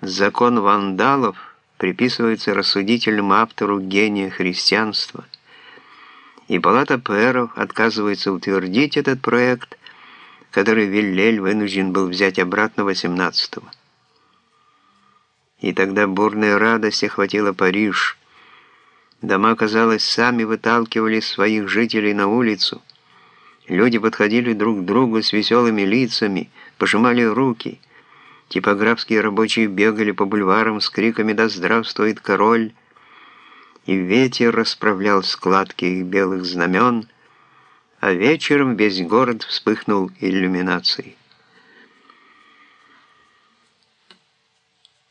закон вандалов приписывается рассудительному автору гения христианства, и Палата пэров отказывается утвердить этот проект, который Виллель вынужден был взять обратно 18-го. И тогда бурная радость охватила Париж. Дома, казалось, сами выталкивали своих жителей на улицу. Люди подходили друг к другу с веселыми лицами, пожимали руки. Типографские рабочие бегали по бульварам с криками «Да здравствует король!» И ветер расправлял складки их белых знамен, а вечером весь город вспыхнул иллюминацией.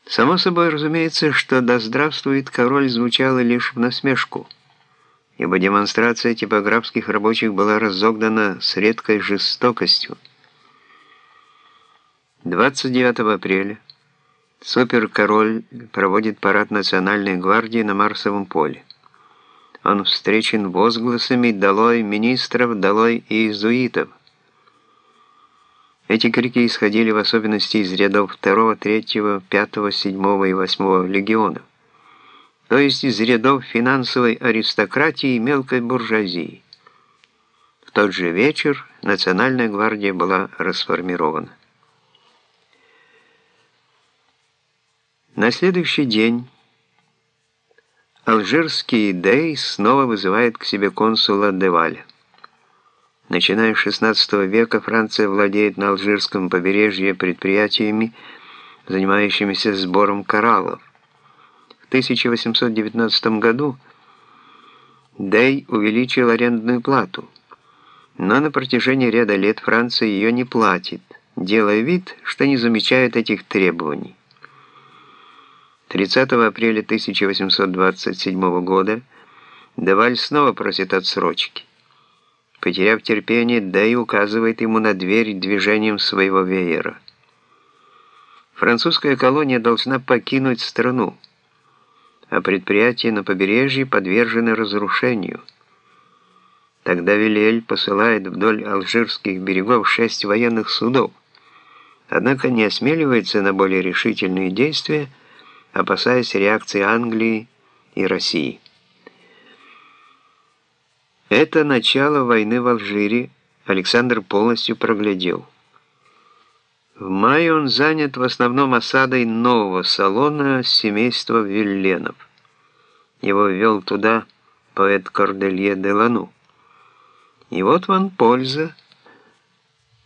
Само собой разумеется, что «Да здравствует король» звучало лишь в насмешку, ибо демонстрация типографских рабочих была разогнана с редкой жестокостью. 29 апреля суперкороль проводит парад Национальной гвардии на Марсовом поле. Он встречен возгласами «Долой министров! Долой иезуитов!» Эти крики исходили в особенности из рядов 2, 3, 5, 7 и 8 легионов, то есть из рядов финансовой аристократии и мелкой буржуазии. В тот же вечер Национальная гвардия была расформирована. На следующий день алжирский Дей снова вызывает к себе консула Деваля. Начиная с XVI века Франция владеет на алжирском побережье предприятиями, занимающимися сбором кораллов. В 1819 году Дей увеличил арендную плату, но на протяжении ряда лет Франция ее не платит, делая вид, что не замечает этих требований. 30 апреля 1827 года Деваль снова просит отсрочки. Потеряв терпение, Дэй указывает ему на дверь движением своего веера. Французская колония должна покинуть страну, а предприятия на побережье подвержены разрушению. Тогда Вилель посылает вдоль алжирских берегов шесть военных судов, однако не осмеливается на более решительные действия, опасаясь реакции Англии и России. Это начало войны в Алжире Александр полностью проглядел. В мае он занят в основном осадой нового салона семейства Вилленов. Его ввел туда поэт Корделье де Лану. И вот вам польза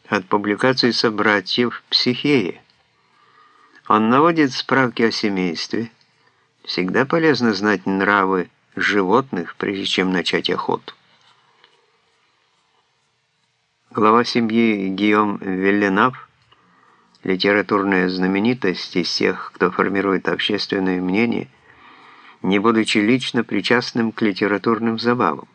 от публикации собратьев «Психея». Он наводит справки о семействе. Всегда полезно знать нравы животных, прежде чем начать охоту. Глава семьи Гийом Велленав, литературная знаменитость из тех, кто формирует общественное мнение, не будучи лично причастным к литературным забавам.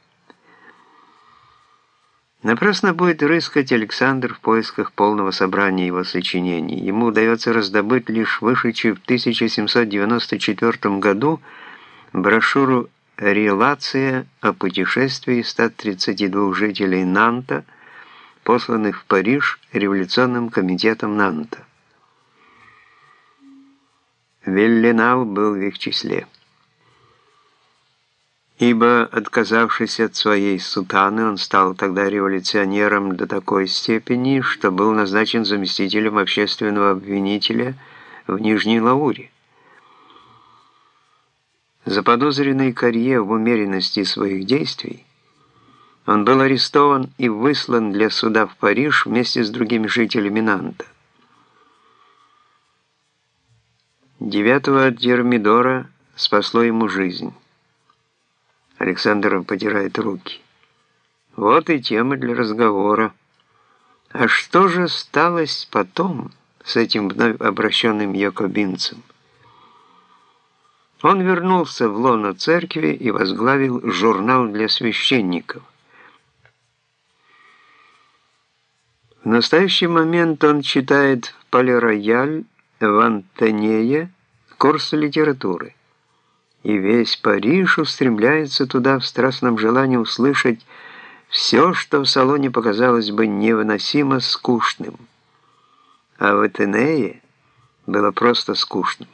Напрасно будет рыскать Александр в поисках полного собрания его сочинений. Ему удается раздобыть лишь вышедшую в 1794 году брошюру «Релация о путешествии 132 жителей Нанта» посланных в Париж революционным комитетом Нанта. Велленау был в их числе. Ибо, отказавшись от своей сутаны, он стал тогда революционером до такой степени, что был назначен заместителем общественного обвинителя в Нижней Лауре. Заподозренный Карье в умеренности своих действий, он был арестован и выслан для суда в Париж вместе с другими жителями Нанта. 9 Дермидора спасло ему жизнь. Александр потирает руки. Вот и тема для разговора. А что же сталось потом с этим вновь обращенным якобинцем? Он вернулся в лоно церкви и возглавил журнал для священников. В настоящий момент он читает в Пале-Рояль в Антонее курс литературы. И весь Париж устремляется туда в страстном желании услышать все, что в салоне показалось бы невыносимо скучным. А в Атенее было просто скучным.